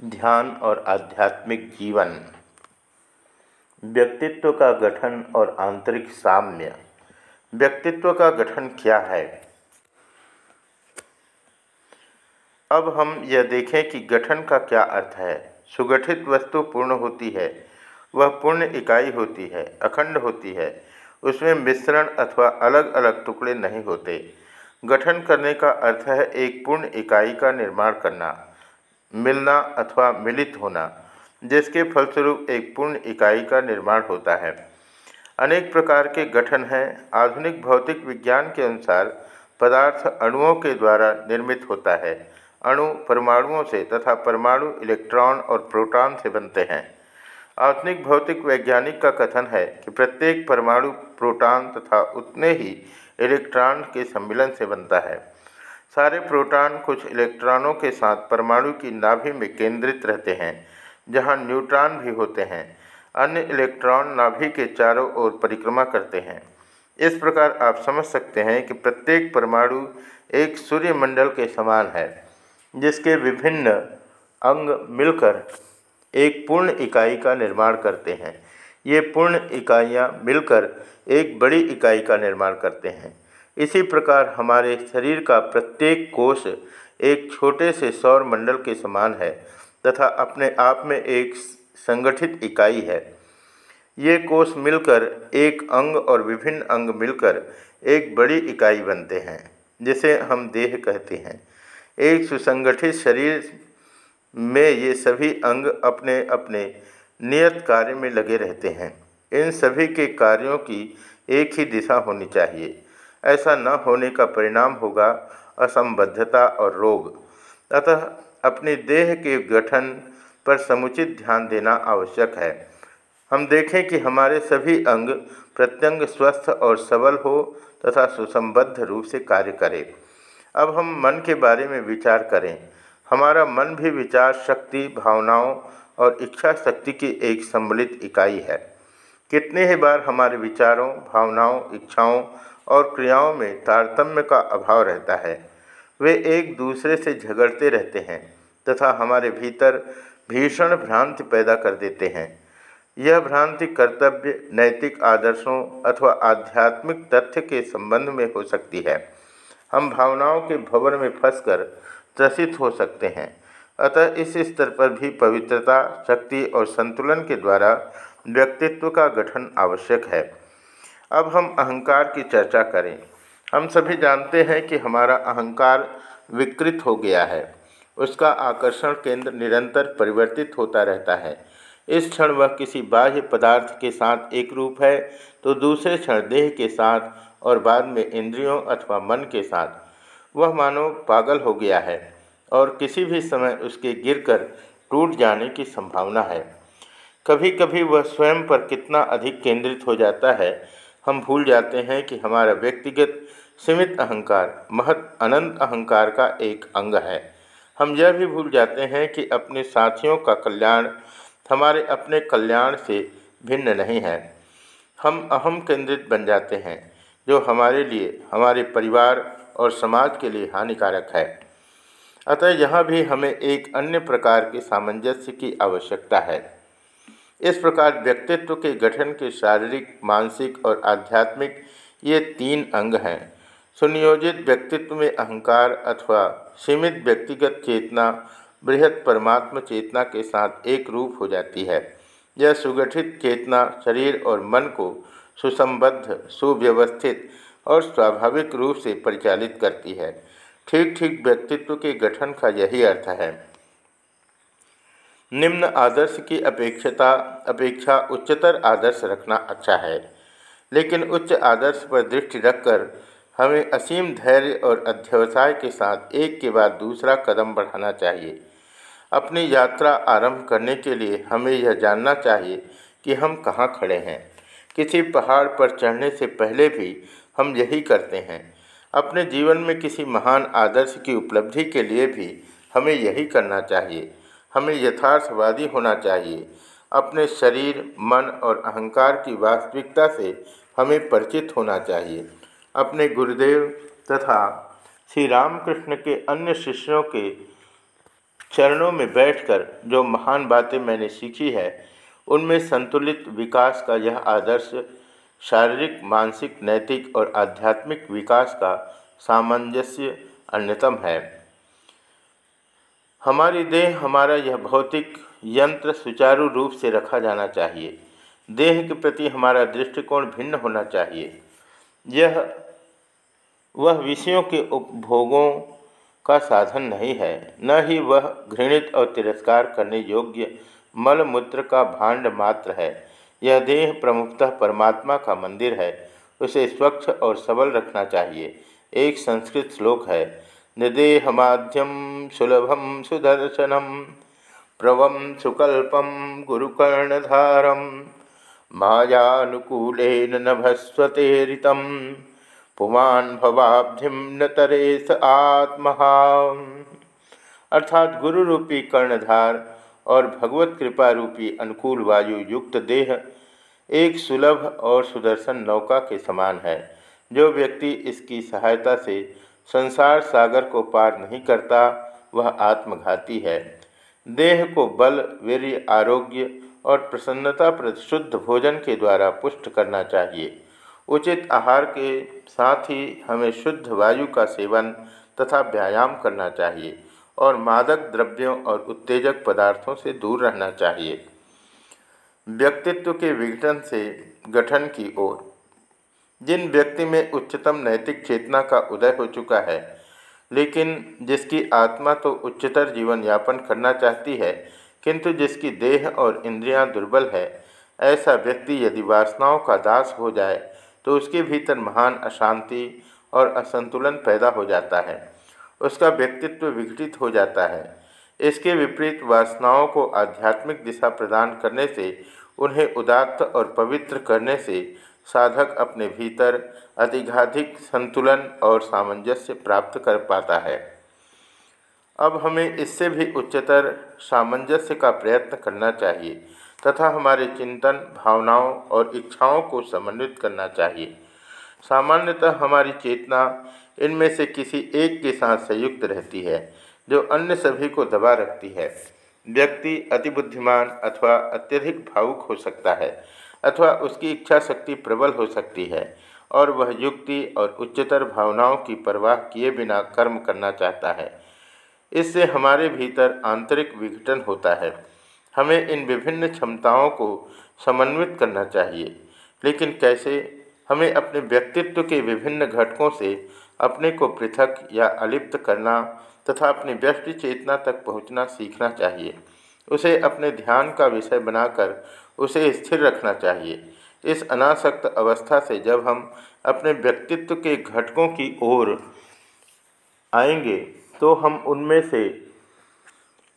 ध्यान और आध्यात्मिक जीवन, व्यक्तित्व का गठन और आंतरिक साम्य। व्यक्तित्व का गठन क्या है? अब हम यह देखें कि गठन का क्या अर्थ है। सुगठित वस्तु पूर्ण होती है, वह पूर्ण इकाई होती है, अखंड होती है, उसमें मिश्रण अथवा अलग अलग टुकड़े नहीं होते। गठन करने का अर्थ है एक पूर्ण इकाई का निर्माण करना। मिलना अथवा मिलित होना, जिसके फलस्वरूप एक पूर्ण इकाई का निर्माण होता है। अनेक प्रकार के गठन हैं। आधुनिक भौतिक विज्ञान के अनुसार पदार्थ अणुओं के द्वारा निर्मित होता है। अणु परमाणुओं से तथा परमाणु इलेक्ट्रॉन और प्रोटॉन से बनते हैं। आधुनिक भौतिक वैज्ञानिक का कथन है कि प्रत्येक परमाणु प्रोटॉन तथा उतने ही इलेक्ट्रॉन के सम्मिलन से बनता है। सारे प्रोटॉन कुछ इलेक्ट्रॉनों के साथ परमाणु की नाभि में केंद्रित रहते हैं, जहाँ न्यूट्रॉन भी होते हैं। अन्य इलेक्ट्रॉन नाभि के चारों ओर परिक्रमा करते हैं। इस प्रकार आप समझ सकते हैं कि प्रत्येक परमाणु एक सूर्यमंडल के समान है, जिसके विभिन्न अंग मिलकर एक पूर्ण इकाई का निर्माण करते हैं। ये पूर्ण इकाइयाँ मिलकर एक बड़ी इकाई का निर्माण करते हैं। इसी प्रकार हमारे शरीर का प्रत्येक कोष एक छोटे से सौर मंडल के समान है तथा अपने आप में एक संगठित इकाई है। ये कोष मिलकर एक अंग और विभिन्न अंग मिलकर एक बड़ी इकाई बनते हैं, जिसे हम देह कहते हैं। एक सुसंगठित शरीर में ये सभी अंग अपने अपने नियत कार्य में लगे रहते हैं। इन सभी के कार्यों की एक ही दिशा होनी चाहिए। ऐसा न होने का परिणाम होगा, असंबद्धता और रोग। अतः अपने देह के गठन पर समुचित ध्यान देना आवश्यक है। हम देखें कि हमारे सभी अंग प्रत्यंग स्वस्थ और सबल हो तथा सुसंबद्ध रूप से कार्य करे। अब हम मन के बारे में विचार करें। हमारा मन भी विचार शक्ति, भावनाओं और इच्छा शक्ति की एक सम्मिलित इकाई है। कितने ही बार हमारे विचारों, भावनाओं, इच्छाओं और क्रियाओं में तारतम्य का अभाव रहता है। वे एक दूसरे से झगड़ते रहते हैं तथा हमारे भीतर भीषण भ्रांति पैदा कर देते हैं। यह भ्रांति कर्तव्य, नैतिक आदर्शों अथवा आध्यात्मिक तथ्य के संबंध में हो सकती है। हम भावनाओं के भवन में फंसकर त्रसित हो सकते हैं। अतः इस स्तर पर भी पवित्रता, शक्ति और संतुलन के द्वारा व्यक्तित्व का गठन आवश्यक है। अब हम अहंकार की चर्चा करें। हम सभी जानते हैं कि हमारा अहंकार विकृत हो गया है। उसका आकर्षण केंद्र निरंतर परिवर्तित होता रहता है। इस क्षण वह किसी बाह्य पदार्थ के साथ एक रूप है तो दूसरे क्षण देह के साथ और बाद में इंद्रियों अथवा मन के साथ। वह मानो पागल हो गया है और किसी भी समय उसके गिरकर टूट जाने की संभावना है। कभी कभी वह स्वयं पर कितना अधिक केंद्रित हो जाता है हम भूल जाते हैं कि हमारा व्यक्तिगत, सीमित अहंकार, महत अनंत अहंकार का एक अंग है। हम यह भी भूल जाते हैं कि अपने साथियों का कल्याण हमारे अपने कल्याण से भिन्न नहीं है। हम अहम केंद्रित बन जाते हैं, जो हमारे लिए, हमारे परिवार और समाज के लिए हानिकारक है। अतः यहाँ भी हमें एक अन्य प्रकार के सामंजस्य की आवश्यकता है। इस प्रकार व्यक्तित्व के गठन के शारीरिक, मानसिक और आध्यात्मिक ये तीन अंग हैं। सुनियोजित व्यक्तित्व में अहंकार अथवा सीमित व्यक्तिगत चेतना बृहद परमात्म चेतना के साथ एक रूप हो जाती है। यह सुगठित चेतना शरीर और मन को सुसंबद्ध, सुव्यवस्थित और स्वाभाविक रूप से परिचालित करती है। ठीक ठीक व्यक्तित्व के गठन का यही अर्थ है। निम्न आदर्श की अपेक्षता, अपेक्षा उच्चतर आदर्श रखना अच्छा है। लेकिन उच्च आदर्श पर दृष्टि रखकर हमें असीम धैर्य और अध्यवसाय के साथ एक के बाद दूसरा कदम बढ़ाना चाहिए। अपनी यात्रा आरंभ करने के लिए हमें यह जानना चाहिए कि हम कहाँ खड़े हैं। किसी पहाड़ पर चढ़ने से पहले भी हम यही करते हैं। अपने जीवन में किसी महान आदर्श की उपलब्धि के लिए भी हमें यही करना चाहिए। हमें यथार्थवादी होना चाहिए। अपने शरीर, मन और अहंकार की वास्तविकता से हमें परिचित होना चाहिए। अपने गुरुदेव तथा श्री रामकृष्ण के अन्य शिष्यों के चरणों में बैठकर जो महान बातें मैंने सीखी है, उनमें संतुलित विकास का यह आदर्श, शारीरिक, मानसिक, नैतिक और आध्यात्मिक विकास का सामंजस्य अन्यतम है। हमारी देह हमारा यह भौतिक यंत्र सुचारू रूप से रखा जाना चाहिए। देह के प्रति हमारा दृष्टिकोण भिन्न होना चाहिए। यह, वह विषयों के उपभोगों का साधन नहीं है। न ही वह घृणित और तिरस्कार करने योग्य मलमूत्र का भांड मात्र है। यह देह प्रमुखतः परमात्मा का मंदिर है। उसे स्वच्छ और सबल रखना चाहिए। एक संस्कृत श्लोक है निदेहमाध्यम सुलभम सुदर्शनम प्रवम सुकल्पम गुरुकर्णधारम मायानुकूलेन नभस्वतेरितम पुमान भवाब्धिम न तरेस आत्महा। अर्थात गुरु रूपी कर्णधार और भगवत कृपा रूपी अनुकूल वायु युक्त देह एक सुलभ और सुदर्शन नौका के समान है, जो व्यक्ति इसकी सहायता से संसार सागर को पार नहीं करता, वह आत्मघाती है। देह को बल वीर आरोग्य और प्रसन्नता प्रति शुद्ध भोजन के द्वारा पुष्ट करना चाहिए। उचित आहार के साथ ही हमें शुद्ध वायु का सेवन तथा व्यायाम करना चाहिए और मादक द्रव्यों और उत्तेजक पदार्थों से दूर रहना चाहिए। व्यक्तित्व के विघटन से गठन की ओर जिन व्यक्ति में उच्चतम नैतिक चेतना का उदय हो चुका है, लेकिन जिसकी आत्मा तो उच्चतर जीवन यापन करना चाहती है, किंतु जिसकी देह और इंद्रियाँ दुर्बल है, ऐसा व्यक्ति यदि वासनाओं का दास हो जाए तो उसके भीतर महान अशांति और असंतुलन पैदा हो जाता है। उसका व्यक्तित्व विघटित हो जाता है। इसके विपरीत वासनाओं को आध्यात्मिक दिशा प्रदान करने से, उन्हें उदात्त और पवित्र करने से साधक अपने भीतर अधिकाधिक संतुलन और सामंजस्य प्राप्त कर पाता है। अब हमें इससे भी उच्चतर सामंजस्य का प्रयत्न करना चाहिए तथा हमारे चिंतन, भावनाओं और इच्छाओं को समन्वित करना चाहिए। सामान्यतः हमारी चेतना इनमें से किसी एक के साथ संयुक्त रहती है, जो अन्य सभी को दबा रखती है। व्यक्ति अति बुद्धिमान अथवा अत्यधिक भावुक हो सकता है अथवा उसकी इच्छा शक्ति प्रबल हो सकती है और वह युक्ति और उच्चतर भावनाओं की परवाह किए बिना कर्म करना चाहता है। इससे हमारे भीतर आंतरिक विघटन होता है। हमें इन विभिन्न क्षमताओं को समन्वित करना चाहिए। लेकिन कैसे? हमें अपने व्यक्तित्व के विभिन्न घटकों से अपने को पृथक या अलिप्त करना तथा अपनी व्यक्ति चेतना तक पहुँचना सीखना चाहिए। उसे अपने ध्यान का विषय बनाकर उसे स्थिर रखना चाहिए। इस अनासक्त अवस्था से जब हम अपने व्यक्तित्व के घटकों की ओर आएँगे तो हम उनमें से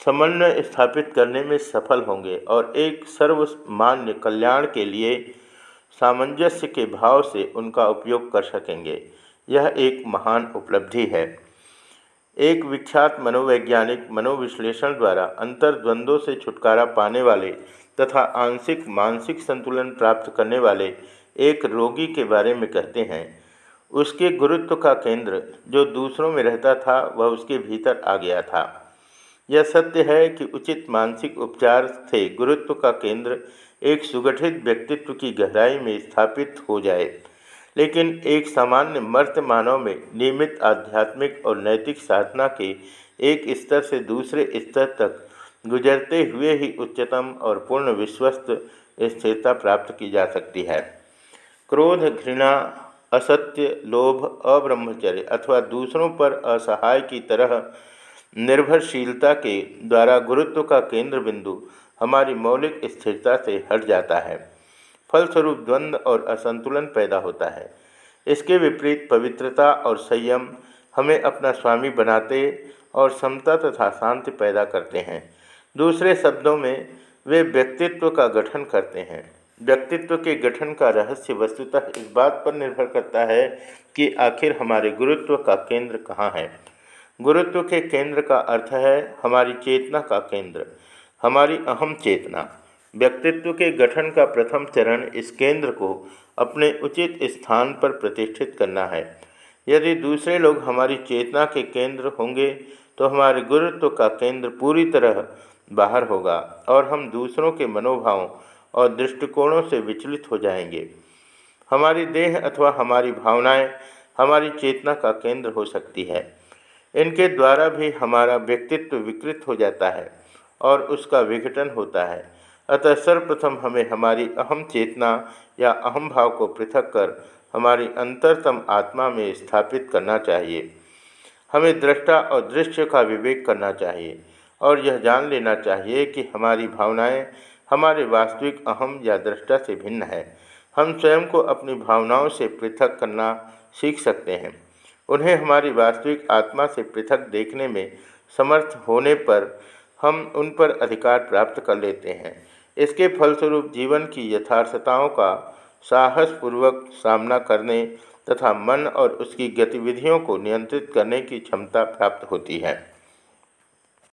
समन्वय स्थापित करने में सफल होंगे और एक सर्वमान्य कल्याण के लिए सामंजस्य के भाव से उनका उपयोग कर सकेंगे। यह एक महान उपलब्धि है। एक विख्यात मनोवैज्ञानिक मनोविश्लेषण द्वारा अंतर्द्वंद्वों से छुटकारा पाने वाले तथा आंशिक मानसिक संतुलन प्राप्त करने वाले एक रोगी के बारे में कहते हैं। उसके गुरुत्व का केंद्र जो दूसरों में रहता था, वह उसके भीतर आ गया था। यह सत्य है कि उचित मानसिक उपचार से गुरुत्व का केंद्र एक सुगठित व्यक्तित्व की गहराई में स्थापित हो जाए। लेकिन एक सामान्य मर्त मानव में नियमित आध्यात्मिक और नैतिक साधना के एक स्तर से दूसरे स्तर तक गुजरते हुए ही उच्चतम और पूर्ण विश्वस्त स्थिरता प्राप्त की जा सकती है। क्रोध, घृणा, असत्य, लोभ, अब्रह्मचर्य अथवा दूसरों पर असहाय की तरह निर्भरशीलता के द्वारा गुरुत्व का केंद्र बिंदु हमारी मौलिक स्थिरता से हट जाता है। फलस्वरूप द्वंद्व और असंतुलन पैदा होता है। इसके विपरीत पवित्रता और संयम हमें अपना स्वामी बनाते और समता तथा शांति पैदा करते हैं। दूसरे शब्दों में, वे व्यक्तित्व का गठन करते हैं। व्यक्तित्व के गठन का रहस्य वस्तुतः इस बात पर निर्भर करता है कि आखिर हमारे गुरुत्व का केंद्र कहाँ है। गुरुत्व के केंद्र का अर्थ है हमारी चेतना का केंद्र, हमारी अहम चेतना। व्यक्तित्व के गठन का प्रथम चरण इस केंद्र को अपने उचित स्थान पर प्रतिष्ठित करना है। यदि दूसरे लोग हमारी चेतना के केंद्र होंगे तो हमारे गुरुत्व का केंद्र पूरी तरह बाहर होगा और हम दूसरों के मनोभावों और दृष्टिकोणों से विचलित हो जाएँगे। हमारी देह अथवा हमारी भावनाएँ हमारी चेतना का केंद्र हो सकती है। इनके द्वारा भी हमारा व्यक्तित्व विकृत हो जाता है और उसका विघटन होता है। अतः सर्वप्रथम हमें हमारी अहम चेतना या अहम भाव को पृथक कर हमारी अंतरतम आत्मा में स्थापित करना चाहिए। हमें दृष्टा और दृश्य का विवेक करना चाहिए और यह जान लेना चाहिए कि हमारी भावनाएँ हमारे वास्तविक अहम या दृष्टा से भिन्न है। हम स्वयं को अपनी भावनाओं से पृथक करना सीख सकते हैं। उन्हें हमारी वास्तविक आत्मा से पृथक देखने में समर्थ होने पर हम उन पर अधिकार प्राप्त कर लेते हैं। इसके फलस्वरूप जीवन की यथार्थताओं का साहसपूर्वक सामना करने तथा मन और उसकी गतिविधियों को नियंत्रित करने की क्षमता प्राप्त होती है।